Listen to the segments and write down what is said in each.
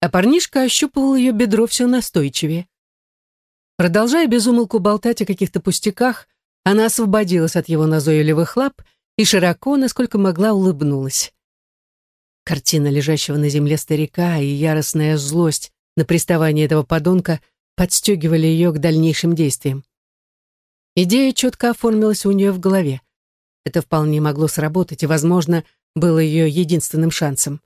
а парнишка ощупывал ее бедро все настойчивее. Продолжая безумолку болтать о каких-то пустяках, она освободилась от его назойливых лап и широко, насколько могла, улыбнулась. Картина лежащего на земле старика и яростная злость на приставание этого подонка подстегивали ее к дальнейшим действиям. Идея четко оформилась у нее в голове. Это вполне могло сработать и, возможно, было ее единственным шансом.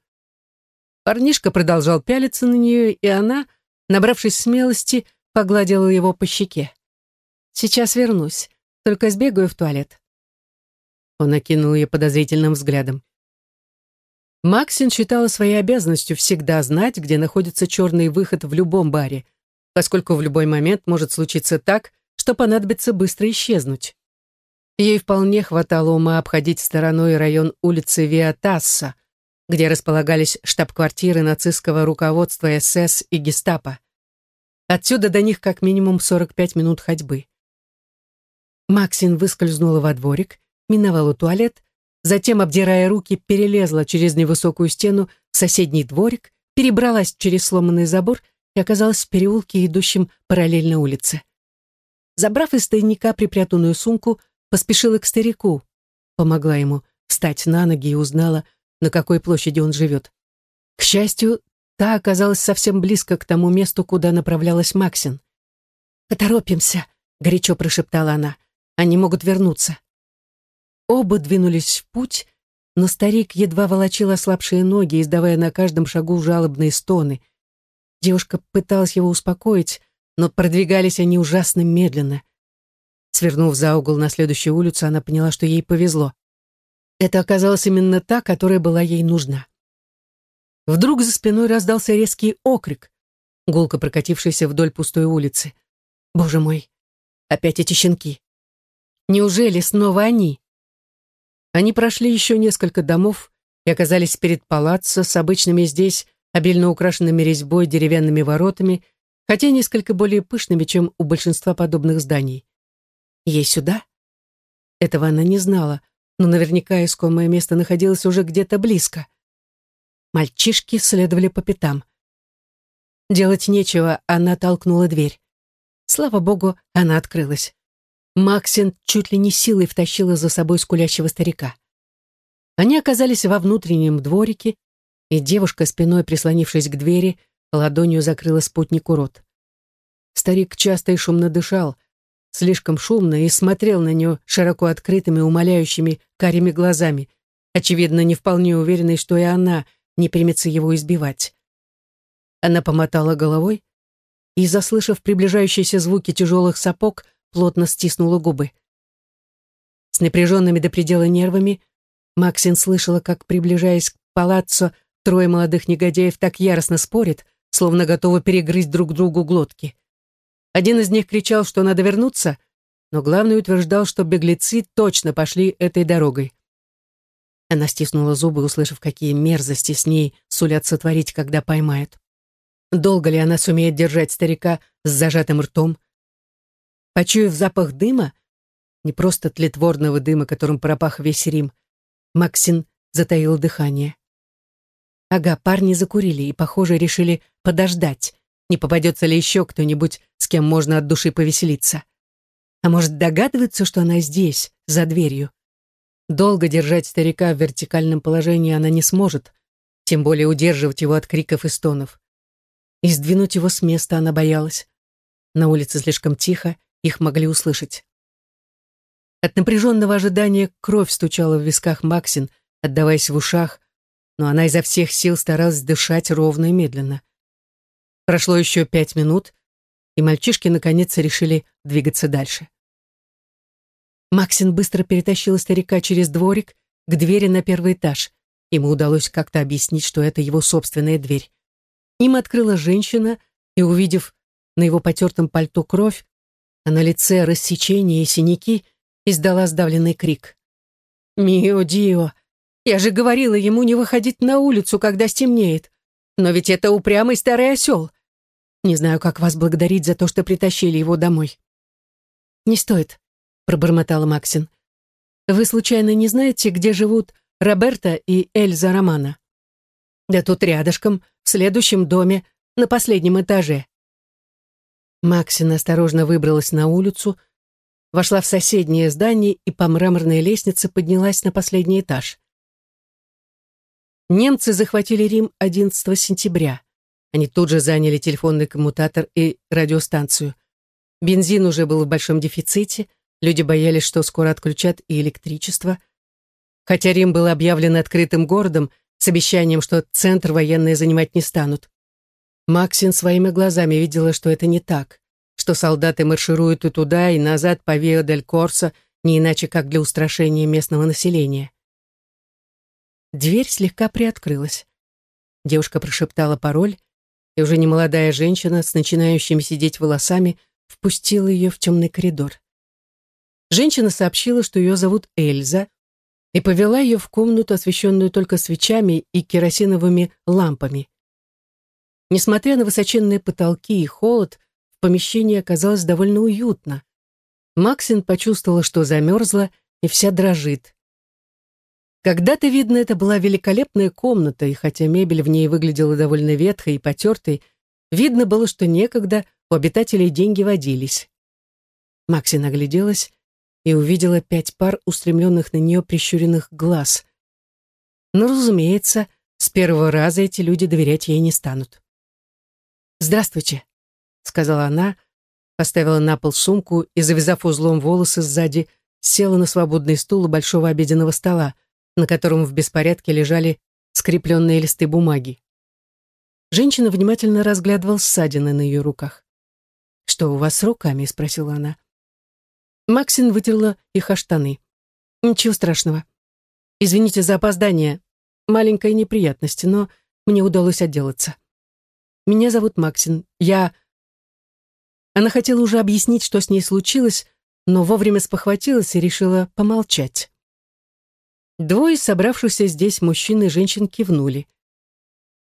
Парнишка продолжал пялиться на нее, и она, набравшись смелости, погладила его по щеке. «Сейчас вернусь, только сбегаю в туалет». Он окинул ее подозрительным взглядом. Максин считала своей обязанностью всегда знать, где находится черный выход в любом баре, поскольку в любой момент может случиться так, что понадобится быстро исчезнуть. Ей вполне хватало ума обходить стороной район улицы Виатасса, где располагались штаб-квартиры нацистского руководства СС и гестапо. Отсюда до них как минимум 45 минут ходьбы. Максин выскользнула во дворик, миновала туалет, затем, обдирая руки, перелезла через невысокую стену в соседний дворик, перебралась через сломанный забор и оказалась в переулке, идущем параллельно улице. Забрав из тайника припрятанную сумку, поспешила к старику, помогла ему встать на ноги и узнала, на какой площади он живет. К счастью, та оказалась совсем близко к тому месту, куда направлялась Максин. «Поторопимся», — горячо прошептала она. «Они могут вернуться». Оба двинулись в путь, но старик едва волочил ослабшие ноги, издавая на каждом шагу жалобные стоны. Девушка пыталась его успокоить, но продвигались они ужасно медленно. Свернув за угол на следующую улицу, она поняла, что ей повезло. Это оказалась именно та, которая была ей нужна. Вдруг за спиной раздался резкий окрик, гулко прокатившийся вдоль пустой улицы. Боже мой, опять эти щенки. Неужели снова они? Они прошли еще несколько домов и оказались перед палаццо с обычными здесь обильно украшенными резьбой деревянными воротами, хотя несколько более пышными, чем у большинства подобных зданий. Ей сюда? Этого она не знала, но наверняка искомое место находилось уже где-то близко. Мальчишки следовали по пятам. Делать нечего, она толкнула дверь. Слава богу, она открылась. Максин чуть ли не силой втащила за собой скулящего старика. Они оказались во внутреннем дворике, и девушка, спиной прислонившись к двери, ладонью закрыла спутнику рот. Старик часто и шумно дышал, слишком шумно и смотрел на нее широко открытыми, умоляющими карими глазами, очевидно, не вполне уверенной, что и она не примется его избивать. Она помотала головой и, заслышав приближающиеся звуки тяжелых сапог, плотно стиснула губы. С напряженными до предела нервами Максин слышала, как, приближаясь к палаццо, трое молодых негодяев так яростно спорят, словно готовы перегрызть друг другу глотки. Один из них кричал, что надо вернуться, но главный утверждал, что беглецы точно пошли этой дорогой. Она стиснула зубы, услышав, какие мерзости с ней сулят сотворить, когда поймают. Долго ли она сумеет держать старика с зажатым ртом? Почуяв запах дыма, не просто тлетворного дыма, которым пропах весь Рим, Максин затаил дыхание. Ага, парни закурили и, похоже, решили подождать, не попадется ли еще кто-нибудь, с кем можно от души повеселиться. А может, догадывается, что она здесь, за дверью. Долго держать старика в вертикальном положении она не сможет, тем более удерживать его от криков и стонов. И сдвинуть его с места она боялась. На улице слишком тихо, их могли услышать. От напряженного ожидания кровь стучала в висках Максин, отдаваясь в ушах, но она изо всех сил старалась дышать ровно и медленно. Прошло еще пять минут, и мальчишки наконец решили двигаться дальше. Максин быстро перетащила старика через дворик к двери на первый этаж. Ему удалось как-то объяснить, что это его собственная дверь. Им открыла женщина, и, увидев на его потертом пальто кровь, а на лице рассечения и синяки, издала сдавленный крик. «Мио Дио! Я же говорила ему не выходить на улицу, когда стемнеет. Но ведь это упрямый старый осел. Не знаю, как вас благодарить за то, что притащили его домой». «Не стоит», — пробормотала Максин. «Вы случайно не знаете, где живут Роберта и Эльза Романа?» «Да тут рядышком, в следующем доме, на последнем этаже». Максин осторожно выбралась на улицу, вошла в соседнее здание и по мраморной лестнице поднялась на последний этаж. Немцы захватили Рим 11 сентября. Они тут же заняли телефонный коммутатор и радиостанцию. Бензин уже был в большом дефиците, люди боялись, что скоро отключат и электричество. Хотя Рим был объявлен открытым городом с обещанием, что центр военные занимать не станут. Максин своими глазами видела, что это не так, что солдаты маршируют и туда, и назад по Вио-дель-Корсо, не иначе как для устрашения местного населения. Дверь слегка приоткрылась. Девушка прошептала пароль, и уже немолодая женщина с начинающими сидеть волосами впустила ее в темный коридор. Женщина сообщила, что ее зовут Эльза, и повела ее в комнату, освещенную только свечами и керосиновыми лампами. Несмотря на высоченные потолки и холод, в помещении оказалось довольно уютно. Максин почувствовала, что замерзла и вся дрожит. Когда-то, видно, это была великолепная комната, и хотя мебель в ней выглядела довольно ветхой и потертой, видно было, что некогда у обитателей деньги водились. Макси нагляделась и увидела пять пар устремленных на нее прищуренных глаз. Но, разумеется, с первого раза эти люди доверять ей не станут. «Здравствуйте», — сказала она, поставила на пол сумку и, завязав узлом волосы сзади, села на свободный стул у большого обеденного стола, на котором в беспорядке лежали скрепленные листы бумаги. Женщина внимательно разглядывала ссадины на ее руках. «Что у вас с руками?» — спросила она. Максин вытерла их о штаны. «Ничего страшного. Извините за опоздание. Маленькая неприятность, но мне удалось отделаться. Меня зовут Максин. Я...» Она хотела уже объяснить, что с ней случилось, но вовремя спохватилась и решила помолчать. Двое собравшихся здесь мужчин и женщин кивнули.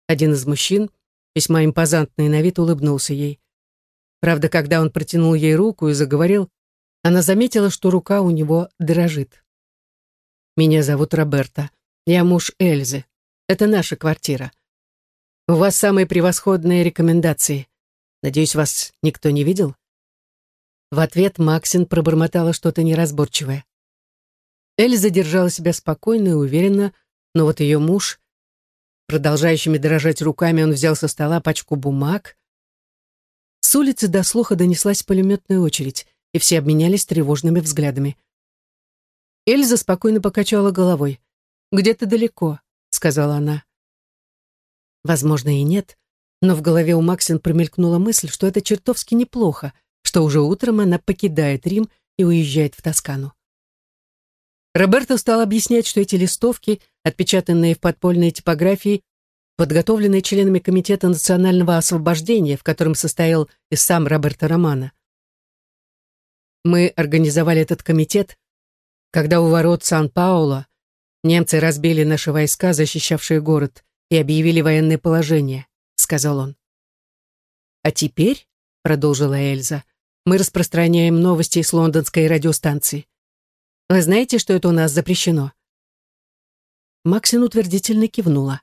Один из мужчин, весьма импозантный на вид, улыбнулся ей. Правда, когда он протянул ей руку и заговорил, она заметила, что рука у него дрожит. «Меня зовут Роберта. Я муж Эльзы. Это наша квартира. У вас самые превосходные рекомендации. Надеюсь, вас никто не видел?» В ответ Максин пробормотала что-то неразборчивое. Эльза держала себя спокойно и уверенно, но вот ее муж, продолжающими дрожать руками, он взял со стола пачку бумаг. С улицы до слуха донеслась пулеметная очередь, и все обменялись тревожными взглядами. Эльза спокойно покачала головой. «Где-то далеко», — сказала она. Возможно, и нет, но в голове у Максин промелькнула мысль, что это чертовски неплохо, что уже утром она покидает Рим и уезжает в Тоскану. Роберто стал объяснять, что эти листовки, отпечатанные в подпольной типографии, подготовленные членами Комитета национального освобождения, в котором состоял и сам Роберто Романо. Мы организовали этот комитет, когда у ворот Сан-Пауло немцы разбили наши войска, защищавшие город, и объявили военное положение, сказал он. А теперь, продолжила Эльза, мы распространяем новости с лондонской радиостанции. Вы знаете, что это у нас запрещено?» Максин утвердительно кивнула.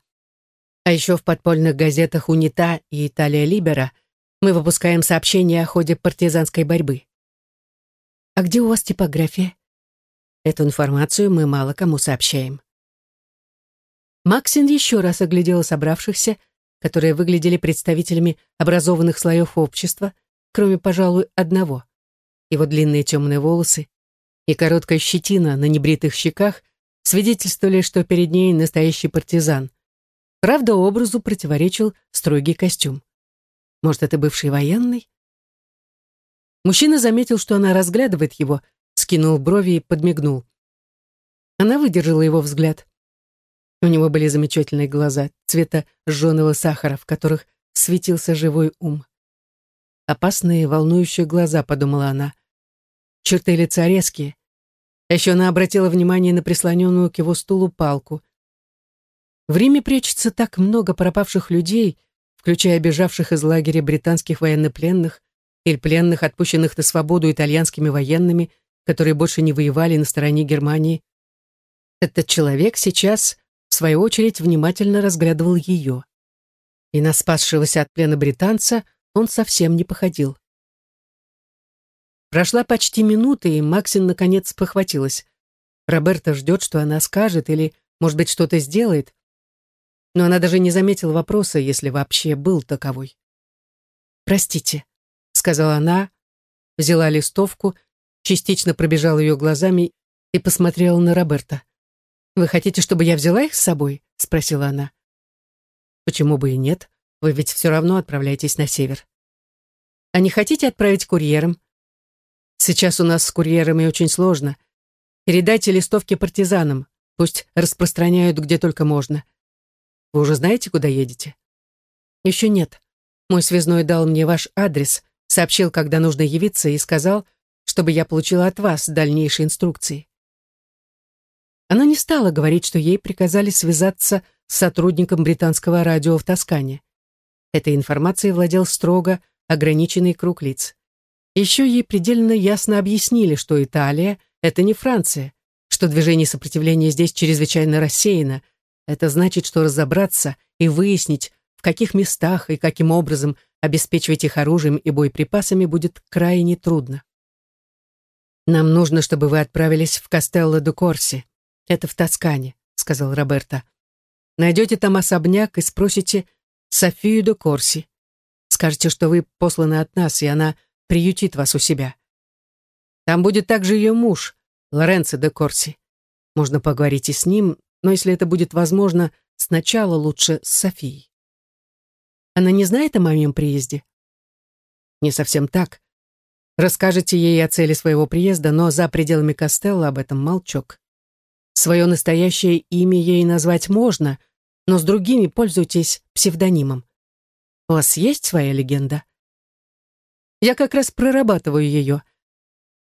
А еще в подпольных газетах «Унита» и «Италия Либера» мы выпускаем сообщения о ходе партизанской борьбы. А где у вас типография? Эту информацию мы мало кому сообщаем. Максин еще раз оглядела собравшихся, которые выглядели представителями образованных слоев общества, кроме, пожалуй, одного. Его длинные темные волосы, и короткая щетина на небритых щеках свидетельствовали, что перед ней настоящий партизан. Правда, образу противоречил строгий костюм. Может, это бывший военный? Мужчина заметил, что она разглядывает его, скинул брови и подмигнул. Она выдержала его взгляд. У него были замечательные глаза, цвета жженого сахара, в которых светился живой ум. «Опасные, волнующие глаза», — подумала она. Черты лица резкие, еще она обратила внимание на прислоненную к его стулу палку. В Риме прячется так много пропавших людей, включая бежавших из лагеря британских военнопленных или пленных, отпущенных на свободу итальянскими военными, которые больше не воевали на стороне Германии. Этот человек сейчас, в свою очередь, внимательно разглядывал ее. и на спасшегося от плена британца он совсем не походил. Прошла почти минута, и Максин наконец похватилась. Роберта ждет, что она скажет или, может быть, что-то сделает. Но она даже не заметила вопроса, если вообще был таковой. «Простите», — сказала она, взяла листовку, частично пробежала ее глазами и посмотрела на Роберта. «Вы хотите, чтобы я взяла их с собой?» — спросила она. «Почему бы и нет? Вы ведь все равно отправляетесь на север». «А не хотите отправить курьером?» «Сейчас у нас с курьерами очень сложно. Передайте листовки партизанам, пусть распространяют где только можно. Вы уже знаете, куда едете?» «Еще нет. Мой связной дал мне ваш адрес, сообщил, когда нужно явиться, и сказал, чтобы я получила от вас дальнейшие инструкции. Она не стала говорить, что ей приказали связаться с сотрудником британского радио в Тоскане. Этой информацией владел строго ограниченный круг лиц. Еще ей предельно ясно объяснили, что Италия — это не Франция, что движение сопротивления здесь чрезвычайно рассеяно. Это значит, что разобраться и выяснить, в каких местах и каким образом обеспечивать их оружием и боеприпасами будет крайне трудно. «Нам нужно, чтобы вы отправились в Кастелло де Корси. Это в Тоскане», — сказал Роберто. «Найдете там особняк и спросите Софию де Корси. Скажете, что вы посланы от нас, и она приютит вас у себя. Там будет также ее муж, Лоренцо де Корси. Можно поговорить и с ним, но если это будет возможно, сначала лучше с Софией. Она не знает о моем приезде? Не совсем так. Расскажете ей о цели своего приезда, но за пределами Костелла об этом молчок. Свое настоящее имя ей назвать можно, но с другими пользуйтесь псевдонимом. У вас есть своя легенда? Я как раз прорабатываю ее.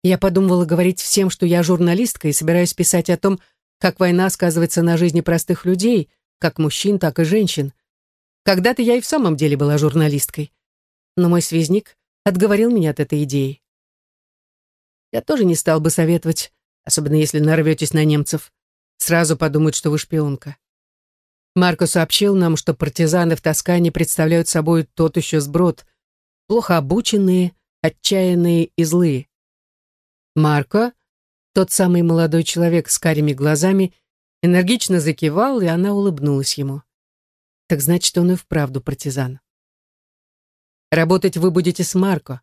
Я подумывала говорить всем, что я журналистка и собираюсь писать о том, как война сказывается на жизни простых людей, как мужчин, так и женщин. Когда-то я и в самом деле была журналисткой. Но мой связник отговорил меня от этой идеи. Я тоже не стал бы советовать, особенно если нарветесь на немцев. Сразу подумают, что вы шпионка. Марко сообщил нам, что партизаны в Тоскане представляют собой тот еще сброд, плохо обученные, отчаянные и злые. Марко, тот самый молодой человек с карими глазами, энергично закивал, и она улыбнулась ему. Так значит, он и вправду партизан. Работать вы будете с Марко.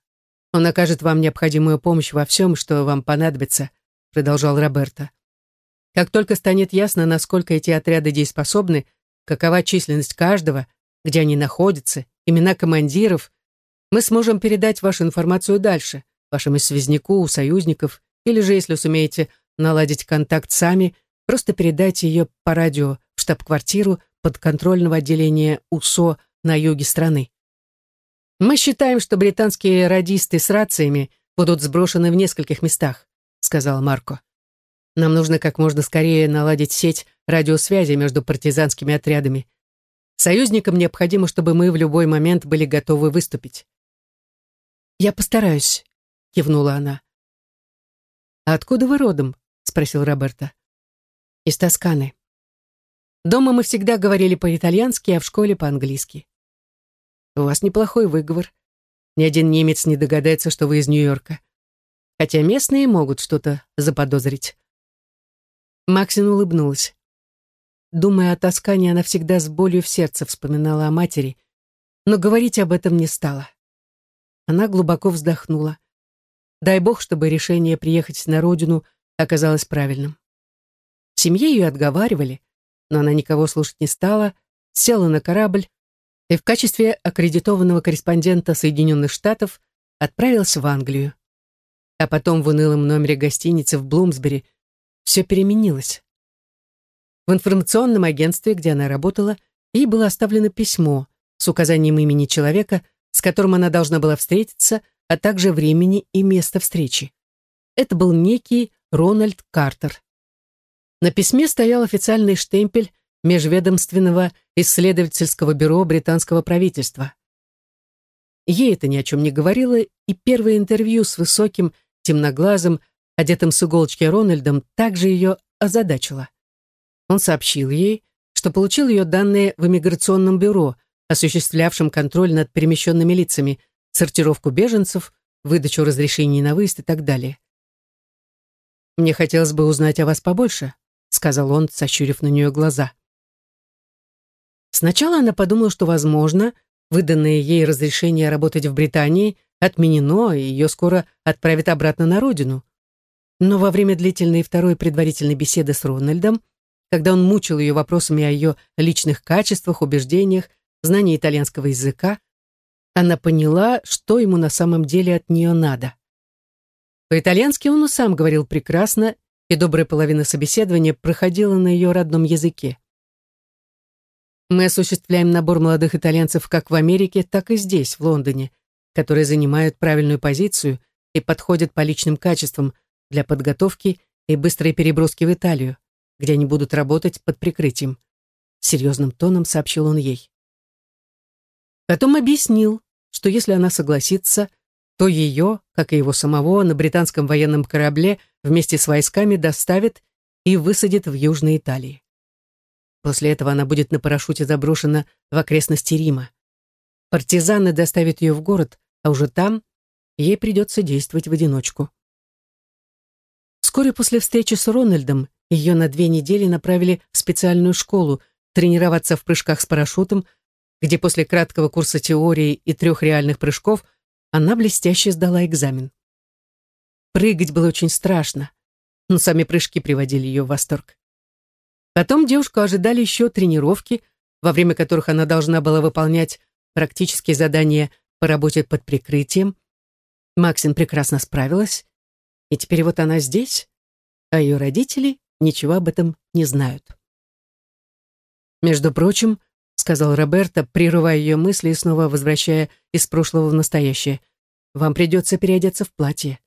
Он окажет вам необходимую помощь во всем, что вам понадобится, продолжал Роберто. Как только станет ясно, насколько эти отряды дееспособны, какова численность каждого, где они находятся, имена командиров, мы сможем передать вашу информацию дальше, вашему связняку, союзников, или же, если сумеете наладить контакт сами, просто передайте ее по радио в штаб-квартиру подконтрольного отделения УСО на юге страны. Мы считаем, что британские радисты с рациями будут сброшены в нескольких местах, сказал Марко. Нам нужно как можно скорее наладить сеть радиосвязи между партизанскими отрядами. Союзникам необходимо, чтобы мы в любой момент были готовы выступить. «Я постараюсь», — кивнула она. «А откуда вы родом?» — спросил Роберто. «Из Тосканы. Дома мы всегда говорили по-итальянски, а в школе по-английски. У вас неплохой выговор. Ни один немец не догадается, что вы из Нью-Йорка. Хотя местные могут что-то заподозрить. Максин улыбнулась. Думая о Тоскане, она всегда с болью в сердце вспоминала о матери, но говорить об этом не стала. Она глубоко вздохнула. Дай бог, чтобы решение приехать на родину оказалось правильным. В семье ее отговаривали, но она никого слушать не стала, села на корабль и в качестве аккредитованного корреспондента Соединенных Штатов отправилась в Англию. А потом в унылом номере гостиницы в Блумсбери все переменилось. В информационном агентстве, где она работала, ей было оставлено письмо с указанием имени человека, с которым она должна была встретиться, а также времени и места встречи. Это был некий Рональд Картер. На письме стоял официальный штемпель Межведомственного исследовательского бюро британского правительства. Ей это ни о чем не говорило, и первое интервью с высоким, темноглазым, одетым с иголочки Рональдом также ее озадачило. Он сообщил ей, что получил ее данные в иммиграционном бюро, осуществлявшим контроль над перемещенными лицами, сортировку беженцев, выдачу разрешений на выезд и так далее. «Мне хотелось бы узнать о вас побольше», — сказал он, сощурив на нее глаза. Сначала она подумала, что, возможно, выданное ей разрешение работать в Британии отменено, и ее скоро отправят обратно на родину. Но во время длительной второй предварительной беседы с Рональдом, когда он мучил ее вопросами о ее личных качествах, убеждениях, знании итальянского языка, она поняла, что ему на самом деле от нее надо. По-итальянски он и сам говорил прекрасно, и добрая половина собеседования проходила на ее родном языке. Мы осуществляем набор молодых итальянцев как в Америке, так и здесь, в Лондоне, которые занимают правильную позицию и подходят по личным качествам, для подготовки и быстрой переброски в Италию, где они будут работать под прикрытием. Серьезным тоном сообщил он ей. Потом объяснил, что если она согласится, то ее, как и его самого, на британском военном корабле вместе с войсками доставят и высадят в Южной Италии. После этого она будет на парашюте заброшена в окрестности Рима. Партизаны доставят ее в город, а уже там ей придется действовать в одиночку. Вскоре после встречи с Рональдом ее на две недели направили в специальную школу тренироваться в прыжках с парашютом, где после краткого курса теории и трех реальных прыжков она блестяще сдала экзамен. Прыгать было очень страшно, но сами прыжки приводили ее в восторг. Потом девушку ожидали еще тренировки, во время которых она должна была выполнять практические задания по работе под прикрытием. Максин прекрасно справилась, и теперь вот она здесь, а ее родители ничего об этом не знают. «Между прочим», — сказал Роберто, прерывая ее мысли и снова возвращая из прошлого в настоящее, «вам придется переодеться в платье».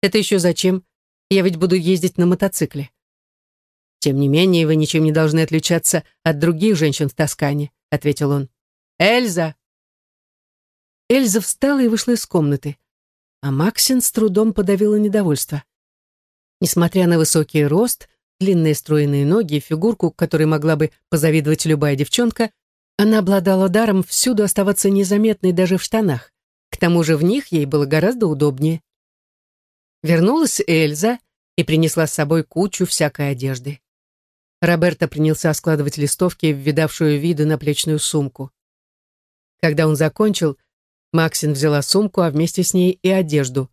«Это еще зачем? Я ведь буду ездить на мотоцикле». «Тем не менее, вы ничем не должны отличаться от других женщин в Тоскане», — ответил он. «Эльза!» Эльза встала и вышла из комнаты а Максин с трудом подавила недовольство. Несмотря на высокий рост, длинные стройные ноги и фигурку, которой могла бы позавидовать любая девчонка, она обладала даром всюду оставаться незаметной даже в штанах. К тому же в них ей было гораздо удобнее. Вернулась Эльза и принесла с собой кучу всякой одежды. Роберто принялся складывать листовки в видавшую виды наплечную сумку. Когда он закончил, Максин взяла сумку, а вместе с ней и одежду.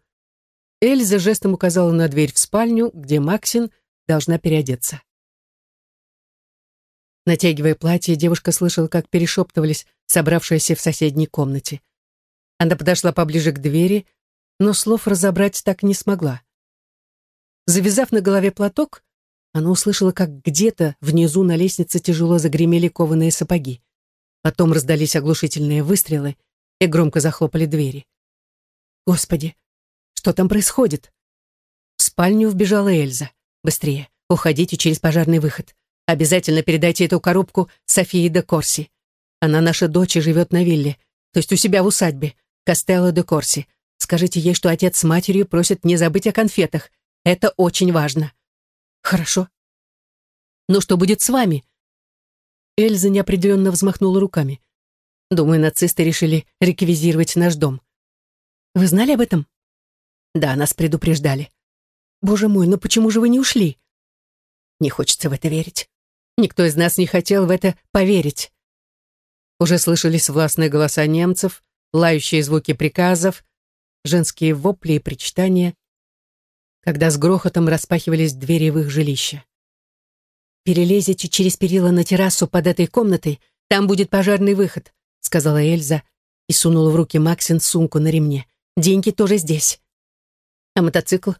Эльза жестом указала на дверь в спальню, где Максин должна переодеться. Натягивая платье, девушка слышала, как перешептывались собравшиеся в соседней комнате. Она подошла поближе к двери, но слов разобрать так не смогла. Завязав на голове платок, она услышала, как где-то внизу на лестнице тяжело загремели кованые сапоги. Потом раздались оглушительные выстрелы — и громко захлопали двери. Господи, что там происходит? В спальню вбежала Эльза. Быстрее, уходите через пожарный выход. Обязательно передайте эту коробку Софии де Корси. Она наша дочь и живет на вилле, то есть у себя в усадьбе, Кастелло де Корси. Скажите ей, что отец с матерью просят не забыть о конфетах. Это очень важно. Хорошо. Но что будет с вами? Эльза неопределенно взмахнула руками. Думаю, нацисты решили реквизировать наш дом. Вы знали об этом? Да, нас предупреждали. Боже мой, но почему же вы не ушли? Не хочется в это верить. Никто из нас не хотел в это поверить. Уже слышались властные голоса немцев, лающие звуки приказов, женские вопли и причитания, когда с грохотом распахивались двери в их жилище. «Перелезете через перила на террасу под этой комнатой, там будет пожарный выход сказала Эльза и сунула в руки Максин сумку на ремне. «Деньги тоже здесь». «А мотоцикл?»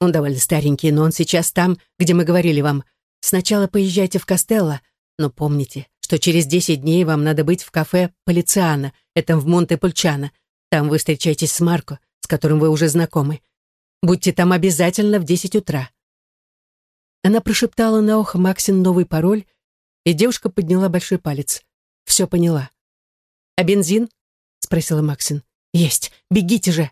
«Он довольно старенький, но он сейчас там, где мы говорили вам. Сначала поезжайте в Костелло, но помните, что через десять дней вам надо быть в кафе Полициана, это в Монте-Пульчано. Там вы встречаетесь с Марко, с которым вы уже знакомы. Будьте там обязательно в десять утра». Она прошептала на ухо Максин новый пароль, и девушка подняла большой палец все поняла. «А бензин?» — спросила Максин. «Есть. Бегите же!»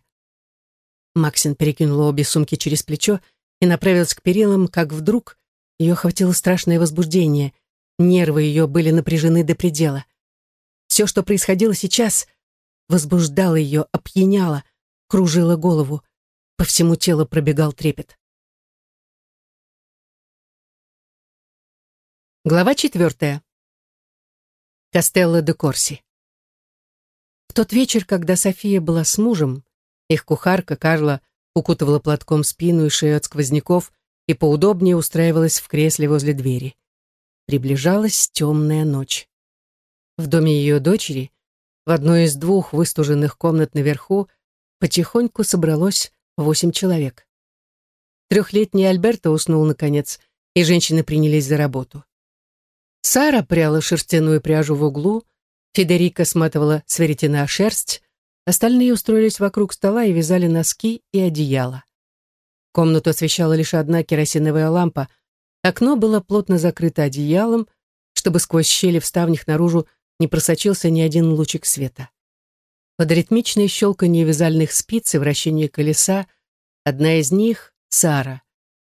Максин перекинула обе сумки через плечо и направилась к перилам, как вдруг ее охватило страшное возбуждение. Нервы ее были напряжены до предела. Все, что происходило сейчас, возбуждало ее, опьяняло, кружило голову. По всему телу пробегал трепет. Глава четвертая. Костелло де Корси. В тот вечер, когда София была с мужем, их кухарка Карла укутывала платком спину и шею от сквозняков и поудобнее устраивалась в кресле возле двери. Приближалась темная ночь. В доме ее дочери, в одной из двух выстуженных комнат наверху, потихоньку собралось восемь человек. Трехлетний Альберто уснул наконец, и женщины принялись за работу. Сара пряла шерстяную пряжу в углу, Федерика сматывала с веретена шерсть, остальные устроились вокруг стола и вязали носки и одеяло. Комнату освещала лишь одна керосиновая лампа, окно было плотно закрыто одеялом, чтобы сквозь щели в ставнях наружу не просочился ни один лучик света. Под ритмичное щелканье вязальных спиц и вращение колеса одна из них, Сара,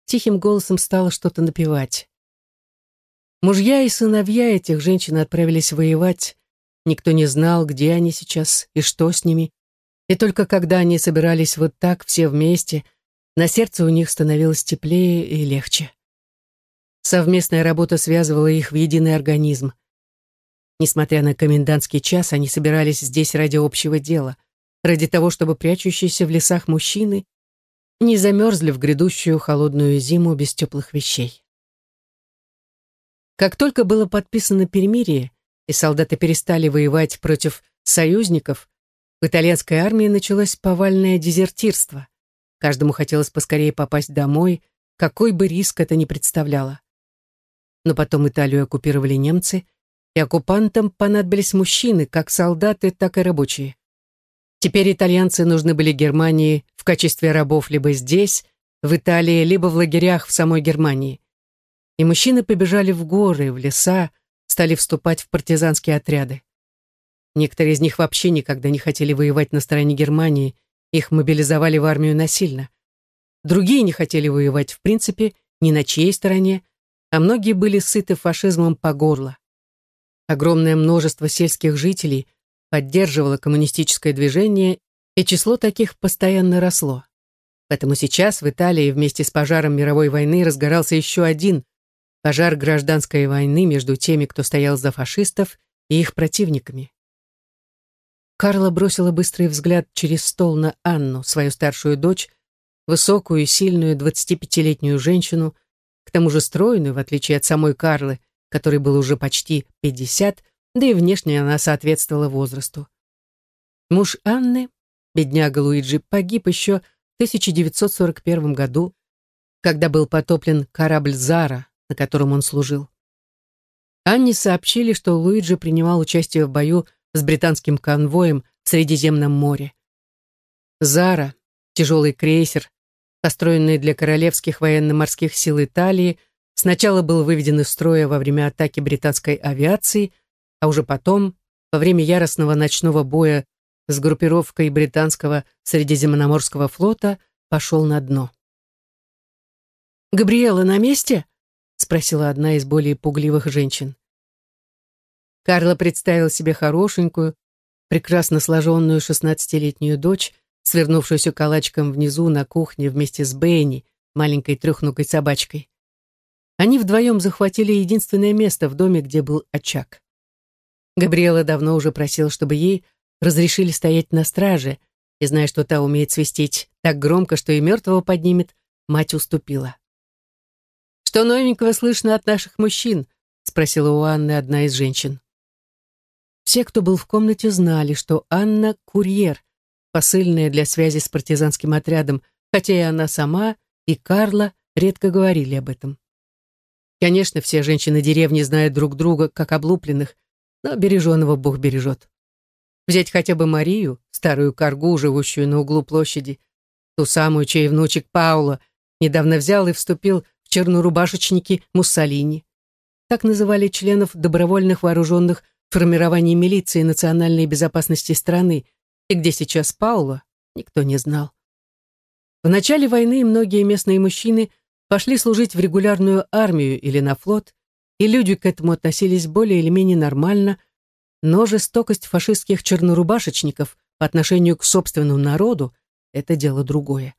тихим голосом стала что-то напевать. Мужья и сыновья этих женщин отправились воевать. Никто не знал, где они сейчас и что с ними. И только когда они собирались вот так все вместе, на сердце у них становилось теплее и легче. Совместная работа связывала их в единый организм. Несмотря на комендантский час, они собирались здесь ради общего дела, ради того, чтобы прячущиеся в лесах мужчины не замерзли в грядущую холодную зиму без теплых вещей. Как только было подписано перемирие, и солдаты перестали воевать против союзников, в итальянской армии началось повальное дезертирство. Каждому хотелось поскорее попасть домой, какой бы риск это ни представляло. Но потом Италию оккупировали немцы, и оккупантам понадобились мужчины, как солдаты, так и рабочие. Теперь итальянцы нужны были Германии в качестве рабов либо здесь, в Италии, либо в лагерях в самой Германии и мужчины побежали в горы, в леса, стали вступать в партизанские отряды. Некоторые из них вообще никогда не хотели воевать на стороне Германии, их мобилизовали в армию насильно. Другие не хотели воевать в принципе ни на чьей стороне, а многие были сыты фашизмом по горло. Огромное множество сельских жителей поддерживало коммунистическое движение, и число таких постоянно росло. Поэтому сейчас в Италии вместе с пожаром мировой войны разгорался еще один пожар гражданской войны между теми, кто стоял за фашистов, и их противниками. Карла бросила быстрый взгляд через стол на Анну, свою старшую дочь, высокую и сильную 25-летнюю женщину, к тому же стройную, в отличие от самой Карлы, которой было уже почти 50, да и внешне она соответствовала возрасту. Муж Анны, бедняга Луиджи, погиб еще в 1941 году, когда был потоплен корабль «Зара», на котором он служил. Анне сообщили, что Луиджи принимал участие в бою с британским конвоем в Средиземном море. «Зара», тяжелый крейсер, построенный для королевских военно-морских сил Италии, сначала был выведен из строя во время атаки британской авиации, а уже потом, во время яростного ночного боя с группировкой британского Средиземноморского флота, пошел на дно. «Габриэла на месте?» Спросила одна из более пугливых женщин. Карла представил себе хорошенькую, прекрасно сложенную шестнадцатилетнюю дочь, свернувшуюся калачком внизу на кухне вместе с Бенни, маленькой трехногой собачкой. Они вдвоем захватили единственное место в доме, где был очаг. Габриэла давно уже просила, чтобы ей разрешили стоять на страже, и, зная, что та умеет свистеть так громко, что и мертвого поднимет, мать уступила. «Что новенького слышно от наших мужчин?» — спросила у Анны одна из женщин. Все, кто был в комнате, знали, что Анна — курьер, посыльная для связи с партизанским отрядом, хотя и она сама, и Карла редко говорили об этом. Конечно, все женщины деревни знают друг друга, как облупленных, но береженого Бог бережет. Взять хотя бы Марию, старую коргу, живущую на углу площади, ту самую, чей внучек Паула недавно взял и вступил чернорубашечники Муссолини. Так называли членов добровольных вооруженных формирований милиции национальной безопасности страны, и где сейчас Пауло, никто не знал. В начале войны многие местные мужчины пошли служить в регулярную армию или на флот, и люди к этому относились более или менее нормально, Но жестокость фашистских чернорубашечников по отношению к собственному народу – это дело другое.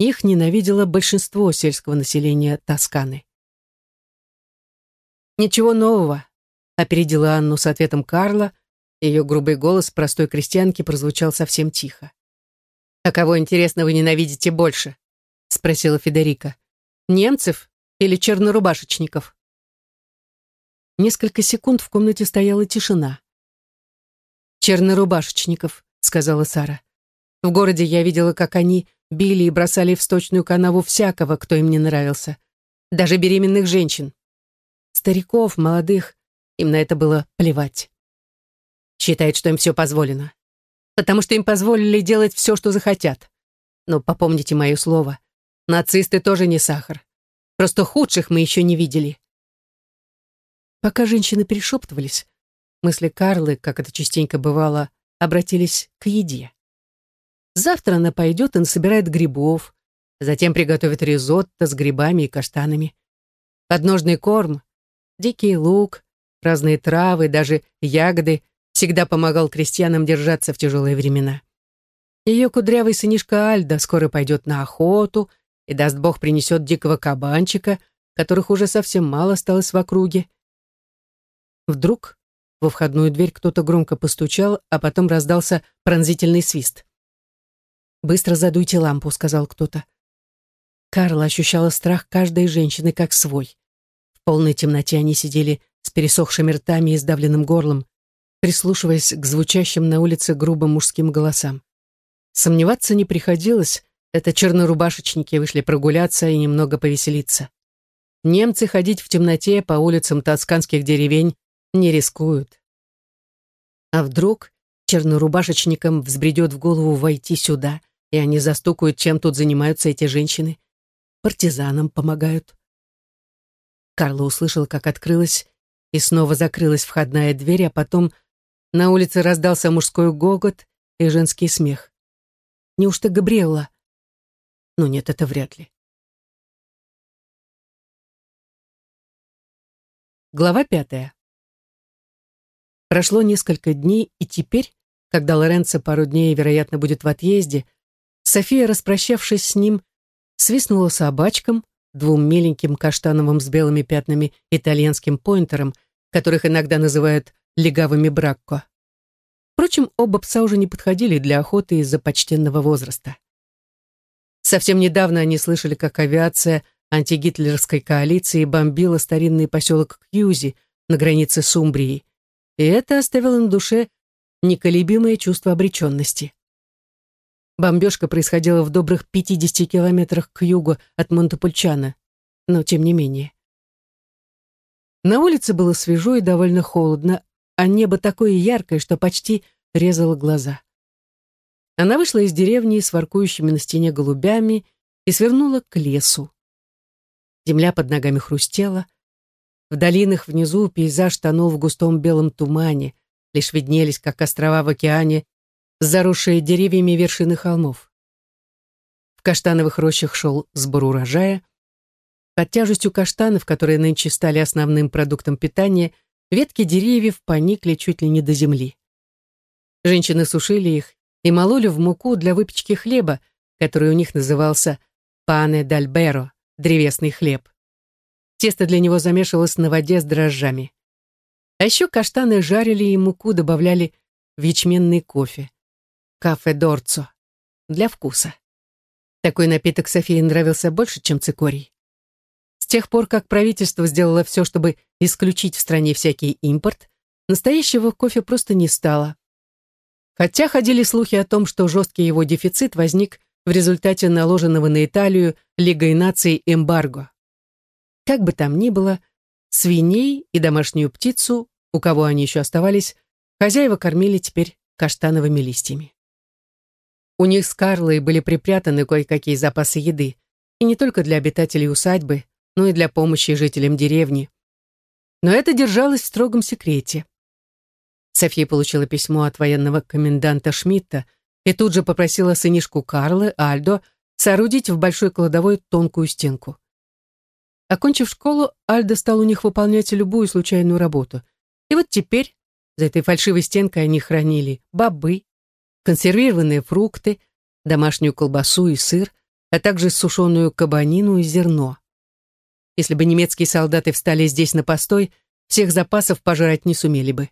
Их ненавидело большинство сельского населения Тосканы. «Ничего нового», — опередила Анну с ответом Карла. Ее грубый голос простой крестьянки прозвучал совсем тихо. «А кого, интересно, вы ненавидите больше?» — спросила Федерика. «Немцев или чернорубашечников?» Несколько секунд в комнате стояла тишина. «Чернорубашечников», — сказала Сара. «В городе я видела, как они били и бросали в сточную канаву всякого, кто им не нравился. Даже беременных женщин. Стариков, молодых, им на это было плевать. Считает, что им все позволено. Потому что им позволили делать все, что захотят. Но попомните мое слово. Нацисты тоже не сахар. Просто худших мы еще не видели. Пока женщины перешептывались, мысли Карлы, как это частенько бывало, обратились к еде. Завтра она пойдет и насобирает грибов, затем приготовит ризотто с грибами и каштанами. Подножный корм, дикий лук, разные травы, даже ягоды всегда помогал крестьянам держаться в тяжелые времена. Ее кудрявый сынишка Альда скоро пойдет на охоту, и, даст бог, принесет дикого кабанчика, которых уже совсем мало осталось в округе. Вдруг во входную дверь кто-то громко постучал, а потом раздался пронзительный свист. «Быстро задуйте лампу», — сказал кто-то. Карла ощущала страх каждой женщины как свой. В полной темноте они сидели с пересохшими ртами и сдавленным горлом, прислушиваясь к звучащим на улице грубым мужским голосам. Сомневаться не приходилось, это чернорубашечники вышли прогуляться и немного повеселиться. Немцы ходить в темноте по улицам тосканских деревень не рискуют. А вдруг чернорубашечникам взбредет в голову войти сюда, и они застукают, чем тут занимаются эти женщины? Партизанам помогают. Карла услышал, как открылась и снова закрылась входная дверь, а потом на улице раздался мужской гогот и женский смех. Неужто Габриэла? Ну нет, это вряд ли. Глава пятая. Прошло несколько дней, и теперь, когда Лоренцо пару дней, вероятно, будет в отъезде, София, распрощавшись с ним, свистнула собачкам, двум миленьким каштановым с белыми пятнами итальянским пойнтерам, которых иногда называют легавыми бракко. Впрочем, оба пса уже не подходили для охоты из-за почтенного возраста. Совсем недавно они слышали, как авиация антигитлерской коалиции бомбила старинный поселок Кьюзи на границе с Умбрией, и это оставило на душе неколебимое чувство обреченности. Бомбежка происходила в добрых 50 километрах к югу от Монтепульчана, но тем не менее. На улице было свежо и довольно холодно, а небо такое яркое, что почти резало глаза. Она вышла из деревни с воркующими на стене голубями и свернула к лесу. Земля под ногами хрустела, в долинах внизу пейзаж тонул в густом белом тумане, лишь виднелись, как острова в океане, заросшие деревьями вершины холмов. В каштановых рощах шел сбор урожая. Под тяжестью каштанов, которые нынче стали основным продуктом питания, ветки деревьев поникли чуть ли не до земли. Женщины сушили их и мололи в муку для выпечки хлеба, который у них назывался «пане дальберо» — древесный хлеб. Тесто для него замешивалось на воде с дрожжами. А еще каштаны жарили и муку добавляли в ячменный кофе. Кафе Дорцо. Для вкуса. Такой напиток Софии нравился больше, чем цикорий. С тех пор, как правительство сделало все, чтобы исключить в стране всякий импорт, настоящего кофе просто не стало. Хотя ходили слухи о том, что жесткий его дефицит возник в результате наложенного на Италию Лигой наций эмбарго. Как бы там ни было, свиней и домашнюю птицу, у кого они еще оставались, хозяева кормили теперь каштановыми листьями. У них с Карлой были припрятаны кое-какие запасы еды, и не только для обитателей усадьбы, но и для помощи жителям деревни. Но это держалось в строгом секрете. София получила письмо от военного коменданта Шмидта и тут же попросила сынишку Карлы, Альдо, соорудить в большой кладовой тонкую стенку. Окончив школу, Альда стал у них выполнять любую случайную работу. И вот теперь, За этой фальшивой стенкой они хранили бобы, консервированные фрукты, домашнюю колбасу и сыр, а также сушеную кабанину и зерно. Если бы немецкие солдаты встали здесь на постой, всех запасов пожрать не сумели бы.